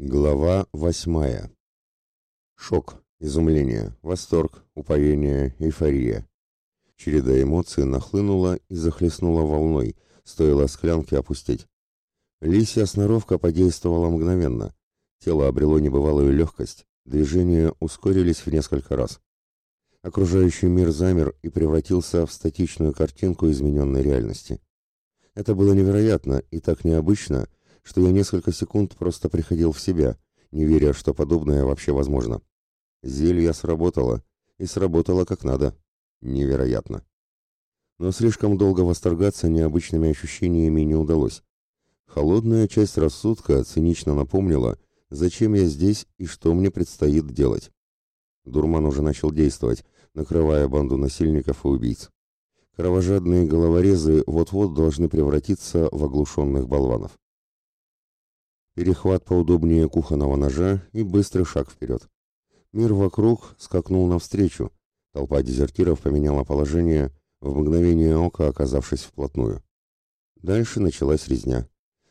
Глава восьмая. Шок, изумление, восторг, упоение, эйфория. Череда эмоций нахлынула и захлестнула волной, стоило склянке опустить. Лисья сноровка подействовала мгновенно. Тело обрело небывалую легкость, движения ускорились в несколько раз. Окружающий мир замер и превратился в статичную картинку измененной реальности. Это было невероятно и так необычно, что я несколько секунд просто приходил в себя, не веря, что подобное вообще возможно. Зелье сработало, и сработало как надо. Невероятно. Но слишком долго восторгаться необычными ощущениями не удалось. Холодная часть рассудка цинично напомнила, зачем я здесь и что мне предстоит делать. Дурман уже начал действовать, накрывая банду насильников и убийц. Кровожадные головорезы вот-вот должны превратиться в оглушенных болванов перехват поудобнее кухонного ножа и быстрый шаг вперед. Мир вокруг скакнул навстречу. Толпа дезертиров поменяла положение, в мгновение ока оказавшись вплотную. Дальше началась резня.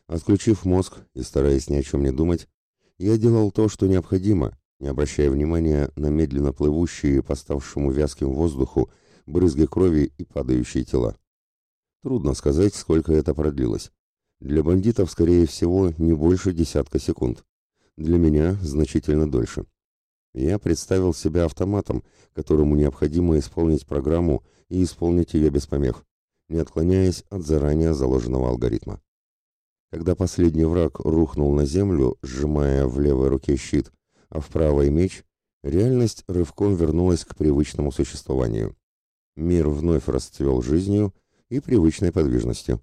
Отключив мозг и стараясь ни о чем не думать, я делал то, что необходимо, не обращая внимания на медленно плывущие по ставшему вязким воздуху брызги крови и падающие тела. Трудно сказать, сколько это продлилось. Для бандитов, скорее всего, не больше десятка секунд. Для меня значительно дольше. Я представил себя автоматом, которому необходимо исполнить программу и исполнить ее без помех, не отклоняясь от заранее заложенного алгоритма. Когда последний враг рухнул на землю, сжимая в левой руке щит, а в правой меч, реальность рывком вернулась к привычному существованию. Мир вновь расцвел жизнью и привычной подвижностью.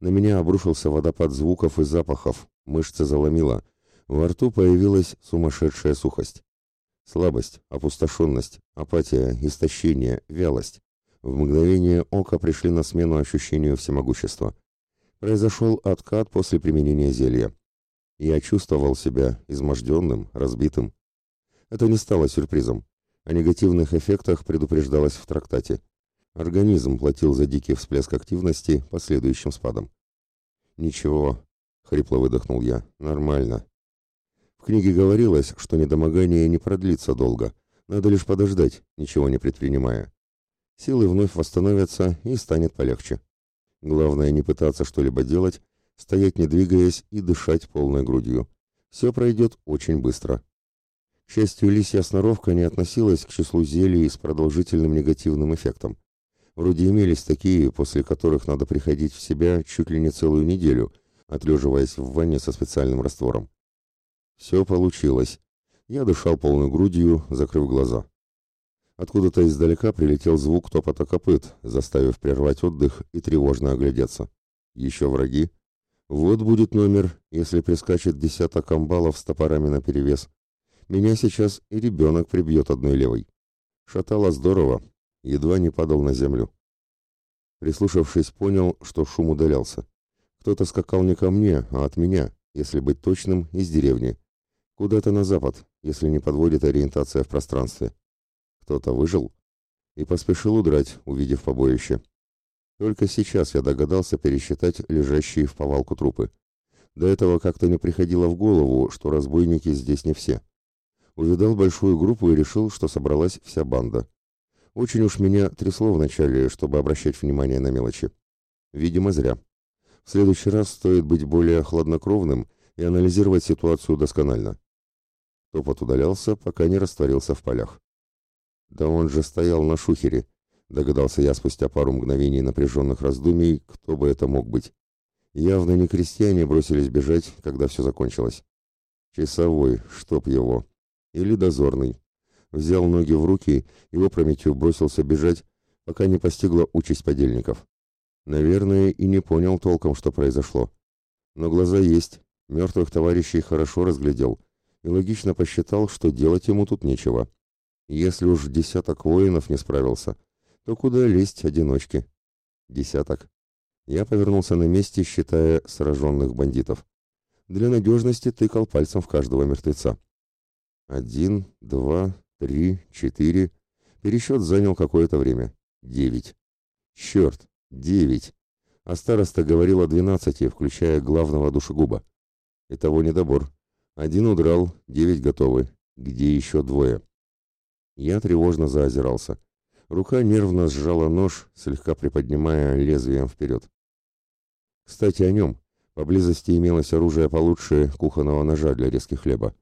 На меня обрушился водопад звуков и запахов, мышцы заломило, во рту появилась сумасшедшая сухость. Слабость, опустошенность, апатия, истощение, вялость. В мгновение ока пришли на смену ощущению всемогущества. Произошел откат после применения зелья. Я чувствовал себя изможденным, разбитым. Это не стало сюрпризом. О негативных эффектах предупреждалось в трактате. Организм платил за дикий всплеск активности последующим спадом. «Ничего», — хрипло выдохнул я, — «нормально». В книге говорилось, что недомогание не продлится долго, надо лишь подождать, ничего не предпринимая. Силы вновь восстановятся и станет полегче. Главное не пытаться что-либо делать, стоять не двигаясь и дышать полной грудью. Все пройдет очень быстро. К счастью, лисья сноровка не относилась к числу зелий с продолжительным негативным эффектом. Вроде имелись такие, после которых надо приходить в себя чуть ли не целую неделю, отлеживаясь в ванне со специальным раствором. Все получилось. Я дышал полной грудью, закрыв глаза. Откуда-то издалека прилетел звук топота копыт, заставив прервать отдых и тревожно оглядеться. Еще враги? Вот будет номер, если прискачет десяток амбалов с топорами наперевес. Меня сейчас и ребенок прибьет одной левой. Шатало здорово, едва не падал на землю. Прислушавшись, понял, что шум удалялся. Кто-то скакал не ко мне, а от меня, если быть точным, из деревни. Куда-то на запад, если не подводит ориентация в пространстве. Кто-то выжил и поспешил удрать, увидев побоище. Только сейчас я догадался пересчитать лежащие в повалку трупы. До этого как-то не приходило в голову, что разбойники здесь не все. Увидал большую группу и решил, что собралась вся банда. Очень уж меня трясло вначале, чтобы обращать внимание на мелочи. Видимо, зря. В следующий раз стоит быть более хладнокровным и анализировать ситуацию досконально. Топот удалялся, пока не растворился в полях. «Да он же стоял на шухере», — догадался я спустя пару мгновений напряженных раздумий, кто бы это мог быть. Явно не крестьяне бросились бежать, когда все закончилось. Часовой, чтоб его. Или дозорный взял ноги в руки и опрометью бросился бежать, пока не постигла участь подельников. Наверное, и не понял толком, что произошло. Но глаза есть, мертвых товарищей хорошо разглядел и логично посчитал, что делать ему тут нечего. Если уж десяток воинов не справился, то куда лезть одиночке? Десяток. Я повернулся на месте, считая сраженных бандитов. Для надежности тыкал пальцем в каждого мертвеца. Один, два, три, четыре. Пересчет занял какое-то время. Девять. Черт, девять. А староста говорил о двенадцати, включая главного душегуба. Итого недобор. Один удрал, девять готовы. Где еще двое? Я тревожно заозирался. Рука нервно сжала нож, слегка приподнимая лезвием вперед. Кстати, о нем. Поблизости имелось оружие получше кухонного ножа для резки хлеба.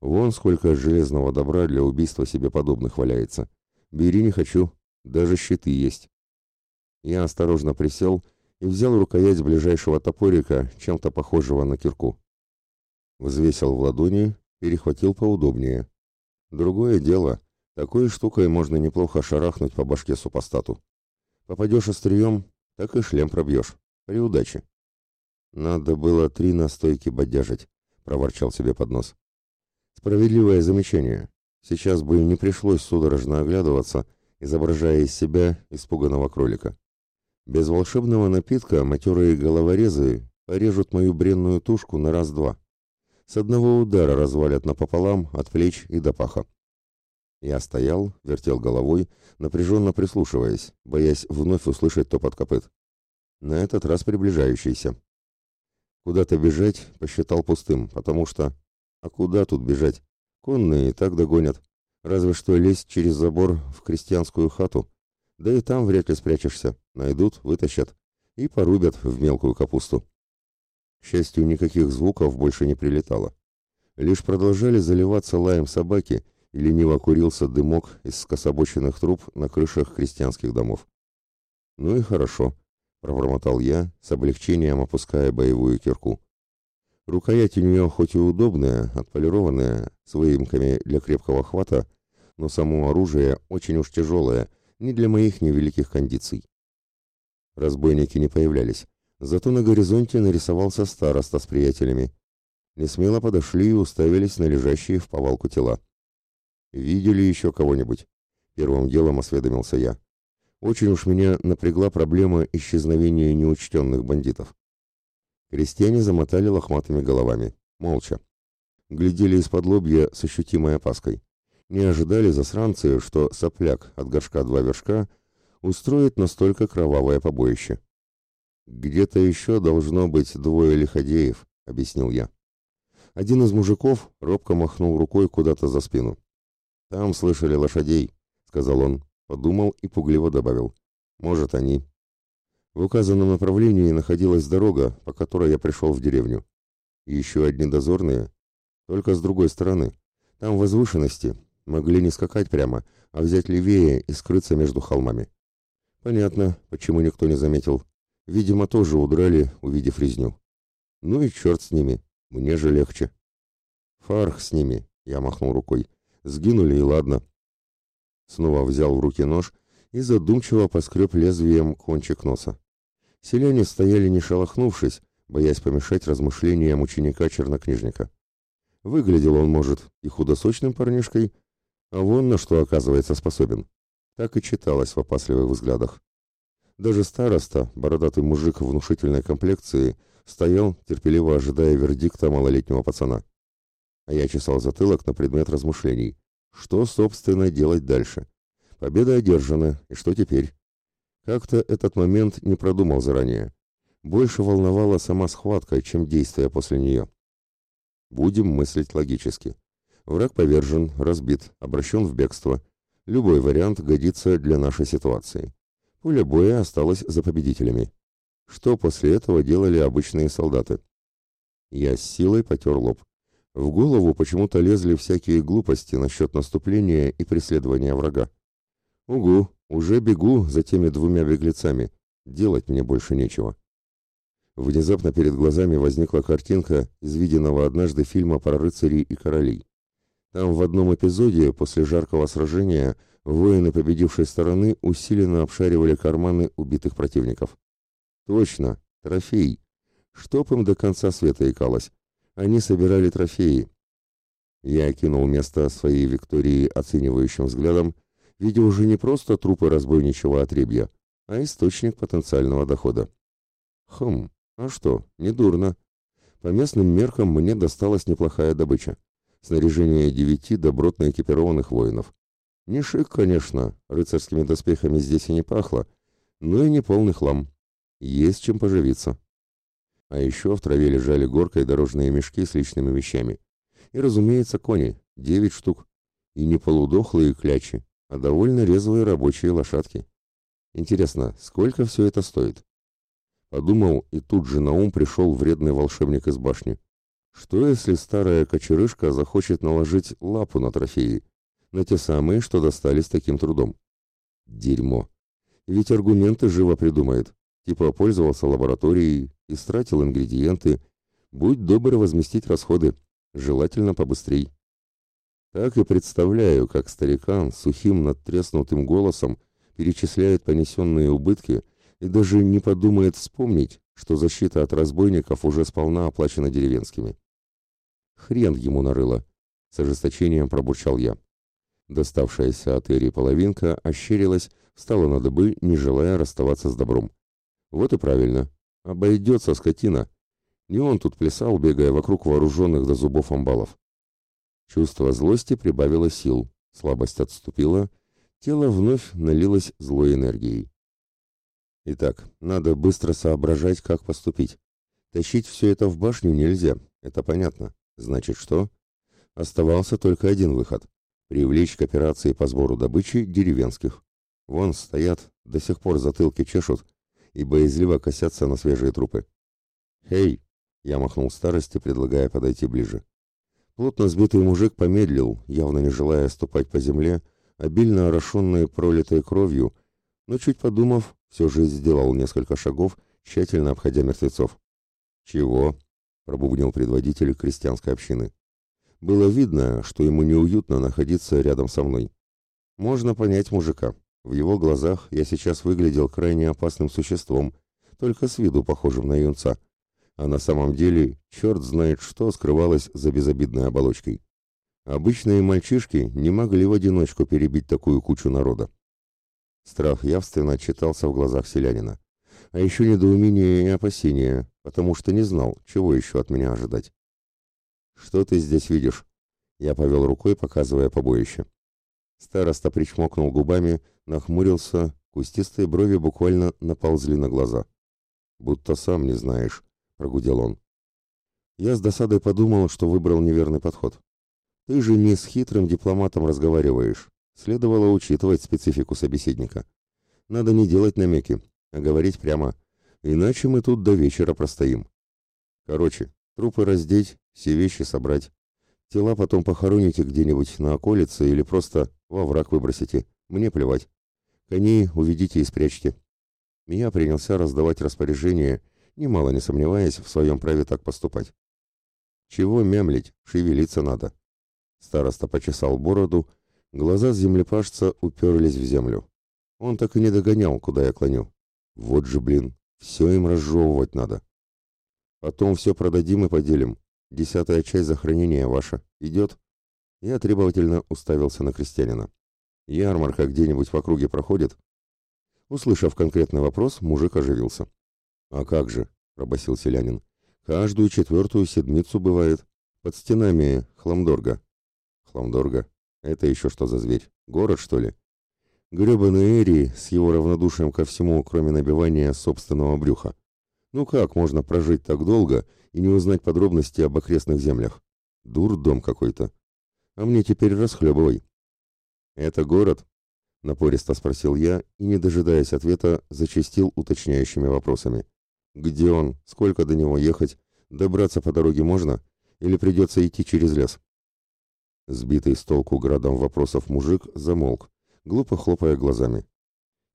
Вон сколько железного добра для убийства себе подобных валяется. Бери не хочу, даже щиты есть. Я осторожно присел и взял рукоять ближайшего топорика, чем-то похожего на кирку. Взвесил в ладони, перехватил поудобнее. Другое дело, такой штукой можно неплохо шарахнуть по башке супостату. Попадешь острием, так и шлем пробьешь. При удаче. Надо было три настойки бодяжить, проворчал себе под нос. Справедливое замечание. Сейчас бы не пришлось судорожно оглядываться, изображая из себя испуганного кролика. Без волшебного напитка матерые головорезы порежут мою бренную тушку на раз-два. С одного удара развалят напополам от плеч и до паха. Я стоял, вертел головой, напряженно прислушиваясь, боясь вновь услышать топот копыт. На этот раз приближающийся. Куда-то бежать посчитал пустым, потому что... А куда тут бежать? Конные и так догонят. Разве что лезть через забор в крестьянскую хату. Да и там вряд ли спрячешься. Найдут, вытащат и порубят в мелкую капусту. К счастью, никаких звуков больше не прилетало. Лишь продолжали заливаться лаем собаки, и лениво курился дымок из скособоченных труб на крышах крестьянских домов. «Ну и хорошо», — пробормотал я, с облегчением опуская боевую кирку. Рукоять у нее хоть и удобная, отполированная, с выемками для крепкого хвата, но само оружие очень уж тяжелое, не для моих невеликих кондиций. Разбойники не появлялись, зато на горизонте нарисовался староста с приятелями. Несмело подошли и уставились на лежащие в повалку тела. «Видели еще кого-нибудь?» Первым делом осведомился я. Очень уж меня напрягла проблема исчезновения неучтенных бандитов. Крестьяне замотали лохматыми головами, молча. Глядели из-под лобья с ощутимой опаской. Не ожидали засранцы, что сопляк от горшка два вершка устроит настолько кровавое побоище. «Где-то еще должно быть двое лиходеев», — объяснил я. Один из мужиков робко махнул рукой куда-то за спину. «Там слышали лошадей», — сказал он, подумал и пугливо добавил. «Может, они». В указанном направлении находилась дорога, по которой я пришел в деревню. И еще одни дозорные, только с другой стороны. Там возвышенности, могли не скакать прямо, а взять левее и скрыться между холмами. Понятно, почему никто не заметил. Видимо, тоже удрали, увидев резню. Ну и черт с ними, мне же легче. Фарх с ними, я махнул рукой. Сгинули и ладно. Снова взял в руки нож и задумчиво поскреб лезвием кончик носа. Селяне стояли не шелохнувшись, боясь помешать размышлениям ученика-чернокнижника. Выглядел он, может, и худосочным парнишкой, а вон на что, оказывается, способен. Так и читалось в опасливых взглядах. Даже староста, бородатый мужик внушительной комплекции, стоял, терпеливо ожидая вердикта малолетнего пацана а я чесал затылок на предмет размышлений. Что, собственно, делать дальше? Победа одержана, и что теперь? Как-то этот момент не продумал заранее. Больше волновала сама схватка, чем действия после нее. Будем мыслить логически. Враг повержен, разбит, обращен в бегство. Любой вариант годится для нашей ситуации. Пуля боя осталась за победителями. Что после этого делали обычные солдаты? Я с силой потер лоб. В голову почему-то лезли всякие глупости насчет наступления и преследования врага. Угу, уже бегу за теми двумя беглецами. Делать мне больше нечего. Внезапно перед глазами возникла картинка из виденного однажды фильма про рыцарей и королей. Там в одном эпизоде после жаркого сражения воины победившей стороны усиленно обшаривали карманы убитых противников. Точно, трофей. Чтоб им до конца света икалось. Они собирали трофеи. Я окинул место своей Виктории оценивающим взглядом, видя уже не просто трупы разбойничьего отребья, а источник потенциального дохода. Хм, а что, недурно. По местным меркам мне досталась неплохая добыча. Снаряжение девяти добротно экипированных воинов. Не шик, конечно, рыцарскими доспехами здесь и не пахло, но и не полный хлам. Есть чем поживиться. А еще в траве лежали горкой дорожные мешки с личными вещами. И, разумеется, кони, девять штук. И не полудохлые клячи, а довольно резвые рабочие лошадки. Интересно, сколько все это стоит? Подумал, и тут же на ум пришел вредный волшебник из башни. Что если старая кочерышка захочет наложить лапу на трофеи, на те самые, что достались таким трудом? Дерьмо. Ведь аргументы живо придумает. Типа пользовался лабораторией, истратил ингредиенты. Будь добр возместить расходы. Желательно побыстрей. Так и представляю, как старикан сухим надтреснутым голосом перечисляет понесенные убытки и даже не подумает вспомнить, что защита от разбойников уже сполна оплачена деревенскими. Хрен ему нарыло, с ожесточением пробурчал я. Доставшаяся от Эри половинка ощерилась, встала на дыбы, не желая расставаться с добром. Вот и правильно. Обойдется скотина. Не он тут плясал, бегая вокруг вооруженных до зубов амбалов. Чувство злости прибавило сил, слабость отступила, тело вновь налилось злой энергией. Итак, надо быстро соображать, как поступить. Тащить все это в башню нельзя, это понятно. Значит, что? Оставался только один выход — привлечь к операции по сбору добычи деревенских. Вон стоят, до сих пор затылки чешут и боязливо косятся на свежие трупы. «Хей!» — я махнул старости, предлагая подойти ближе. Плотно сбитый мужик помедлил, явно не желая ступать по земле, обильно орошенной пролитой кровью, но чуть подумав, все же сделал несколько шагов, тщательно обходя мертвецов. «Чего?» — пробубнил предводитель крестьянской общины. Было видно, что ему неуютно находиться рядом со мной. Можно понять мужика. В его глазах я сейчас выглядел крайне опасным существом, только с виду похожим на юнца. А на самом деле черт знает что скрывалось за безобидной оболочкой. Обычные мальчишки не могли в одиночку перебить такую кучу народа. Страх явственно читался в глазах селянина. А еще недоумение и опасение, потому что не знал, чего еще от меня ожидать. «Что ты здесь видишь?» Я повел рукой, показывая побоище. Староста причмокнул губами, нахмурился, кустистые брови буквально наползли на глаза. «Будто сам не знаешь», — прогудел он. Я с досадой подумал, что выбрал неверный подход. «Ты же не с хитрым дипломатом разговариваешь. Следовало учитывать специфику собеседника. Надо не делать намеки, а говорить прямо, иначе мы тут до вечера простоим. Короче, трупы раздеть, все вещи собрать. Тела потом похороните где-нибудь на околице или просто во враг выбросите. Мне плевать. Коней уведите и спрячьте. Меня принялся раздавать распоряжения, немало не сомневаясь в своем праве так поступать. Чего мямлить, шевелиться надо. Староста почесал бороду, Глаза землепашца уперлись в землю. Он так и не догонял, куда я клоню. Вот же, блин, все им разжевывать надо. Потом все продадим и поделим. Десятая часть за хранение ваша. Идет?» Я требовательно уставился на крестьянина. «Ярмарка где-нибудь в округе проходит?» Услышав конкретный вопрос, мужик оживился. «А как же?» — пробасил селянин. «Каждую четвертую седмицу бывает. Под стенами Хламдорга». «Хламдорга? Это еще что за зверь? Город, что ли? Гребаный Эри с его равнодушием ко всему, кроме набивания собственного брюха. Ну как можно прожить так долго и не узнать подробности об окрестных землях? Дурдом какой-то. А мне теперь расхлебывай. Это город? Напористо спросил я и, не дожидаясь ответа, зачастил уточняющими вопросами. Где он? Сколько до него ехать? Добраться по дороге можно? Или придется идти через лес? Сбитый с толку градом вопросов мужик замолк, глупо хлопая глазами.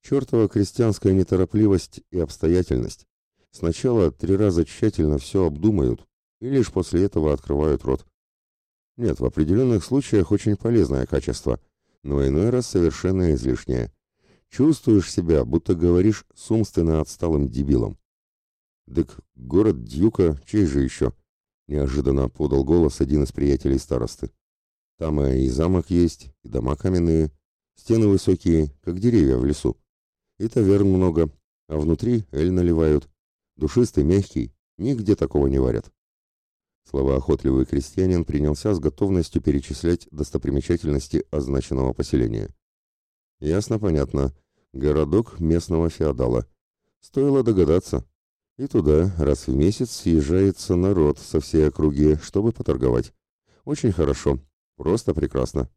Чертова крестьянская неторопливость и обстоятельность. Сначала три раза тщательно все обдумают, и лишь после этого открывают рот. Нет, в определенных случаях очень полезное качество, но иной раз совершенно излишнее. Чувствуешь себя, будто говоришь с умственно отсталым дебилом. «Дык, город Дьюка, чей же еще?» — неожиданно подал голос один из приятелей старосты. Там и замок есть, и дома каменные, стены высокие, как деревья в лесу. И таверн много, а внутри эль наливают. Душистый, мягкий, нигде такого не варят. Словоохотливый крестьянин принялся с готовностью перечислять достопримечательности означенного поселения. Ясно, понятно. Городок местного феодала. Стоило догадаться. И туда раз в месяц съезжается народ со всей округи, чтобы поторговать. Очень хорошо. Просто прекрасно.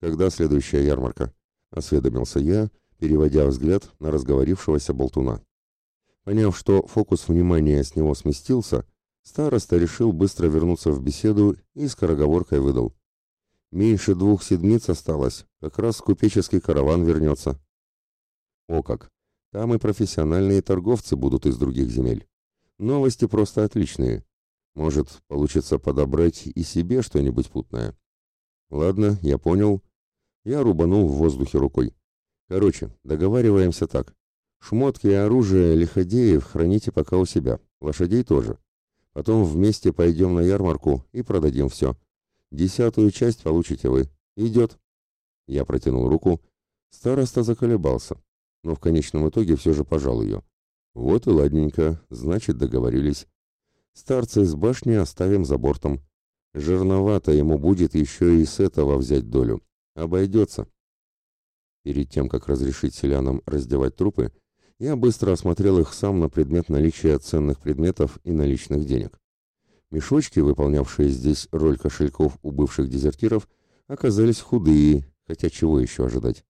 Когда следующая ярмарка? Осведомился я, переводя взгляд на разговорившегося болтуна. Поняв, что фокус внимания с него сместился, староста решил быстро вернуться в беседу и скороговоркой выдал. «Меньше двух седмиц осталось, как раз купеческий караван вернется». «О как! Там и профессиональные торговцы будут из других земель. Новости просто отличные. Может, получится подобрать и себе что-нибудь путное. Ладно, я понял. Я рубанул в воздухе рукой. Короче, договариваемся так. Шмотки и оружие лиходеев храните пока у себя. Лошадей тоже. Потом вместе пойдем на ярмарку и продадим все. Десятую часть получите вы. Идет. Я протянул руку. Староста заколебался, но в конечном итоге все же пожал ее. Вот и ладненько, значит договорились. Старца из башни оставим за бортом. Жирновато ему будет еще и с этого взять долю. Обойдется. Перед тем, как разрешить селянам раздевать трупы, я быстро осмотрел их сам на предмет наличия ценных предметов и наличных денег. Мешочки, выполнявшие здесь роль кошельков у бывших дезертиров, оказались худые, хотя чего еще ожидать.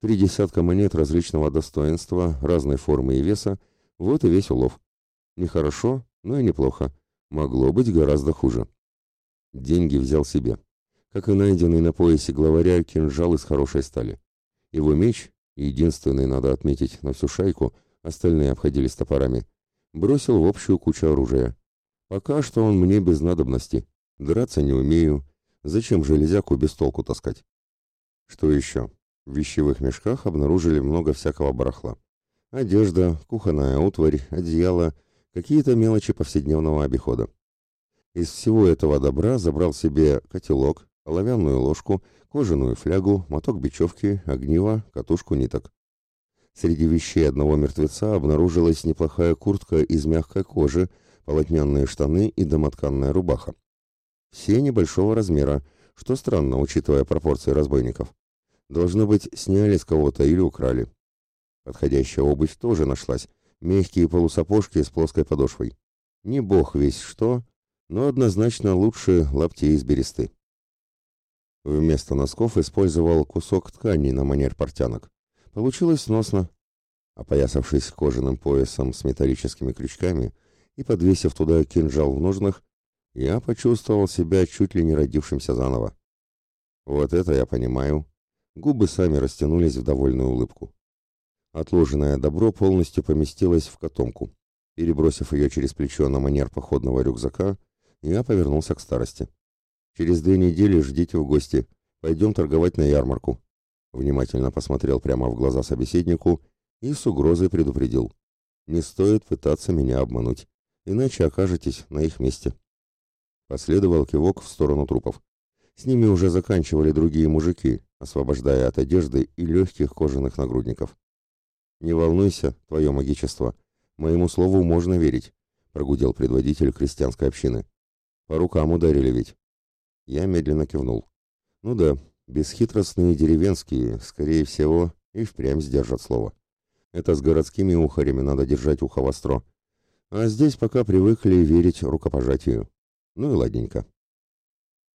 Три десятка монет различного достоинства, разной формы и веса, вот и весь улов. Нехорошо, но и неплохо. Могло быть гораздо хуже. Деньги взял себе. Как и найденный на поясе главаря кинжал из хорошей стали. Его меч, единственный, надо отметить, на всю шайку, остальные обходились топорами, бросил в общую кучу оружия. Пока что он мне без надобности. Драться не умею. Зачем железяку без толку таскать? Что еще? В вещевых мешках обнаружили много всякого барахла. Одежда, кухонная утварь, одеяло — какие-то мелочи повседневного обихода. Из всего этого добра забрал себе котелок, оловянную ложку, кожаную флягу, моток бечевки, огниво, катушку ниток. Среди вещей одного мертвеца обнаружилась неплохая куртка из мягкой кожи, полотняные штаны и домотканная рубаха. Все небольшого размера, что странно, учитывая пропорции разбойников. Должно быть, сняли с кого-то или украли. Подходящая обувь тоже нашлась, мягкие полусапожки с плоской подошвой. Не бог весь что, но однозначно лучше лаптей из бересты. Вместо носков использовал кусок ткани на манер портянок. Получилось сносно. Опоясавшись кожаным поясом с металлическими крючками и подвесив туда кинжал в ножнах, я почувствовал себя чуть ли не родившимся заново. Вот это я понимаю. Губы сами растянулись в довольную улыбку. Отложенное добро полностью поместилось в котомку. Перебросив ее через плечо на манер походного рюкзака, я повернулся к старости. «Через две недели ждите в гости. Пойдем торговать на ярмарку». Внимательно посмотрел прямо в глаза собеседнику и с угрозой предупредил. «Не стоит пытаться меня обмануть, иначе окажетесь на их месте». Последовал кивок в сторону трупов. С ними уже заканчивали другие мужики, освобождая от одежды и легких кожаных нагрудников. «Не волнуйся, твое магичество. Моему слову можно верить», — прогудел предводитель крестьянской общины. «По рукам ударили ведь». Я медленно кивнул. «Ну да, бесхитростные деревенские, скорее всего, и впрямь сдержат слово. Это с городскими ухарями надо держать ухо востро. А здесь пока привыкли верить рукопожатию. Ну и ладненько».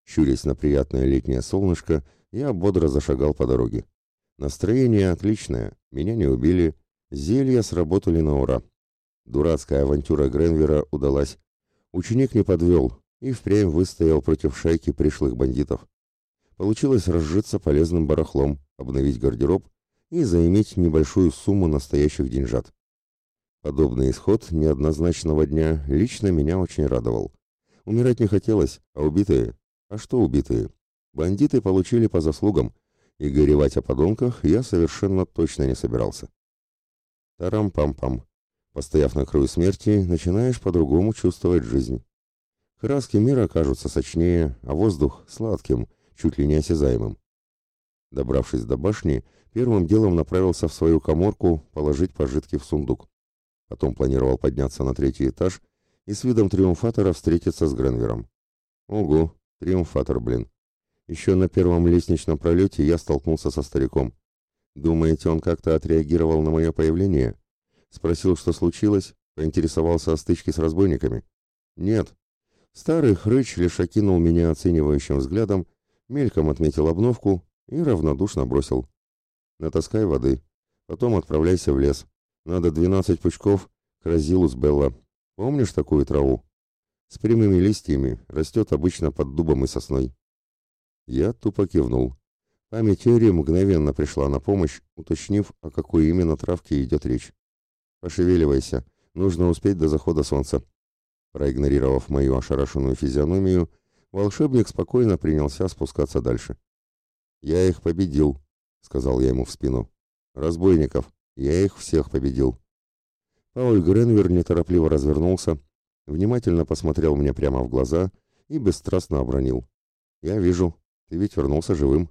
Щурясь на приятное летнее солнышко, я бодро зашагал по дороге. Настроение отличное, меня не убили, зелья сработали на ура. Дурацкая авантюра Гренвера удалась. Ученик не подвел и впрямь выстоял против шайки пришлых бандитов. Получилось разжиться полезным барахлом, обновить гардероб и заиметь небольшую сумму настоящих деньжат. Подобный исход неоднозначного дня лично меня очень радовал. Умирать не хотелось, а убитые? А что убитые? Бандиты получили по заслугам, и горевать о подонках я совершенно точно не собирался. Тарам-пам-пам. Постояв на краю смерти, начинаешь по-другому чувствовать жизнь. Краски мира кажутся сочнее, а воздух — сладким, чуть ли не осязаемым. Добравшись до башни, первым делом направился в свою коморку положить пожитки в сундук. Потом планировал подняться на третий этаж и с видом триумфатора встретиться с Гренвером. Ого, триумфатор, блин. Еще на первом лестничном пролете я столкнулся со стариком. Думаете, он как-то отреагировал на мое появление? Спросил, что случилось, поинтересовался о стычке с разбойниками? Нет. Старый хрыч лишь окинул меня оценивающим взглядом, мельком отметил обновку и равнодушно бросил. «Натаскай воды, потом отправляйся в лес. Надо двенадцать пучков кразилус белла. Помнишь такую траву? С прямыми листьями, растет обычно под дубом и сосной». Я тупо кивнул. Память Эри мгновенно пришла на помощь, уточнив, о какой именно травке идет речь. «Пошевеливайся, нужно успеть до захода солнца». Проигнорировав мою ошарашенную физиономию, волшебник спокойно принялся спускаться дальше. «Я их победил», — сказал я ему в спину. «Разбойников, я их всех победил». Пауль Гренвер неторопливо развернулся, внимательно посмотрел мне прямо в глаза и бесстрастно обронил. «Я вижу, ты ведь вернулся живым».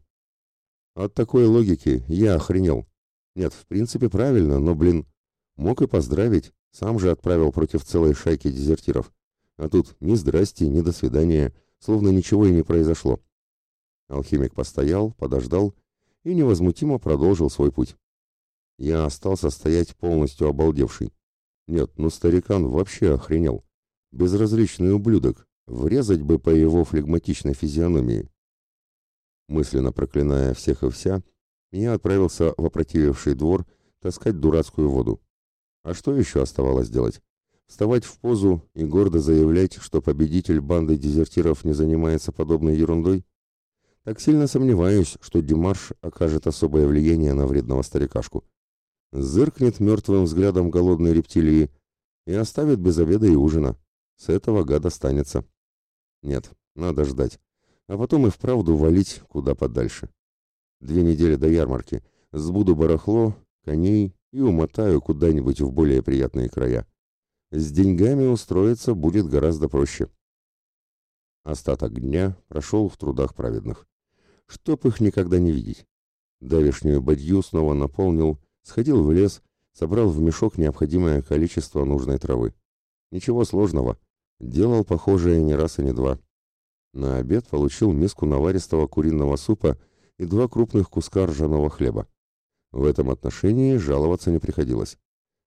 От такой логики я охренел. Нет, в принципе, правильно, но, блин, мог и поздравить, сам же отправил против целой шайки дезертиров. А тут ни здрасте, ни до свидания, словно ничего и не произошло. Алхимик постоял, подождал и невозмутимо продолжил свой путь. Я остался стоять полностью обалдевший. Нет, ну старикан вообще охренел. Безразличный ублюдок, врезать бы по его флегматичной физиономии. Мысленно проклиная всех и вся, я отправился в опротививший двор таскать дурацкую воду. А что еще оставалось делать? Вставать в позу и гордо заявлять, что победитель банды дезертиров не занимается подобной ерундой? Так сильно сомневаюсь, что Димарш окажет особое влияние на вредного старикашку. Зыркнет мертвым взглядом голодной рептилии и оставит без обеда и ужина. С этого гада останется. Нет, надо ждать. А потом и вправду валить куда подальше. Две недели до ярмарки. Сбуду барахло, коней и умотаю куда-нибудь в более приятные края. С деньгами устроиться будет гораздо проще. Остаток дня прошел в трудах праведных. Чтоб их никогда не видеть. Давишнюю бадью снова наполнил, сходил в лес, собрал в мешок необходимое количество нужной травы. Ничего сложного. Делал похожее не раз и не два. На обед получил миску наваристого куриного супа и два крупных куска ржаного хлеба. В этом отношении жаловаться не приходилось.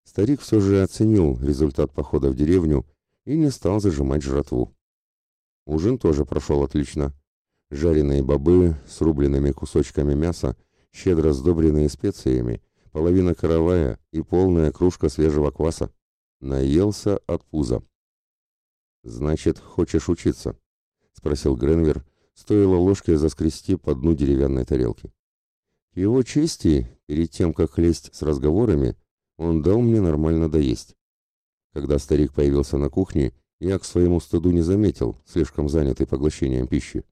Старик все же оценил результат похода в деревню и не стал зажимать жратву. Ужин тоже прошел отлично. Жареные бобы с рубленными кусочками мяса, щедро сдобренные специями, половина каравая и полная кружка свежего кваса. Наелся от пуза. «Значит, хочешь учиться?» — спросил Гренвер, стоило ложкой заскрести по дну деревянной тарелки. К его чести, перед тем, как лезть с разговорами, он дал мне нормально доесть. Когда старик появился на кухне, я к своему стыду не заметил, слишком занятый поглощением пищи.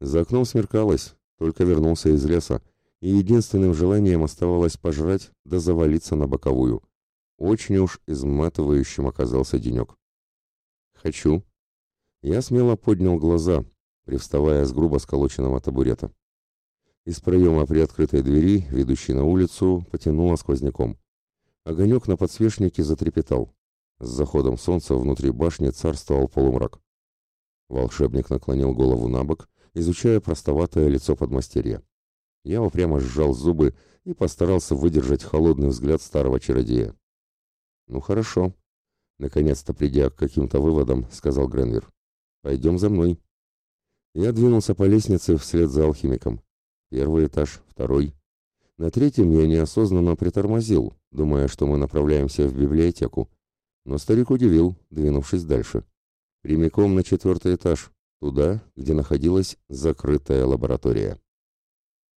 За окном смеркалось, только вернулся из леса, и единственным желанием оставалось пожрать да завалиться на боковую. Очень уж изматывающим оказался денек. «Хочу». Я смело поднял глаза, привставая с грубо сколоченного табурета. Из проема приоткрытой двери, ведущей на улицу, потянуло сквозняком. Огонек на подсвечнике затрепетал. С заходом солнца внутри башни царствовал полумрак. Волшебник наклонил голову на бок, изучая простоватое лицо подмастерья. Я упрямо сжал зубы и постарался выдержать холодный взгляд старого чародея. «Ну хорошо», — наконец-то придя к каким-то выводам, сказал Гренвер. «Пойдем за мной». Я двинулся по лестнице вслед за алхимиком. Первый этаж, второй. На третьем я неосознанно притормозил, думая, что мы направляемся в библиотеку. Но старик удивил, двинувшись дальше. Прямиком на четвертый этаж, туда, где находилась закрытая лаборатория.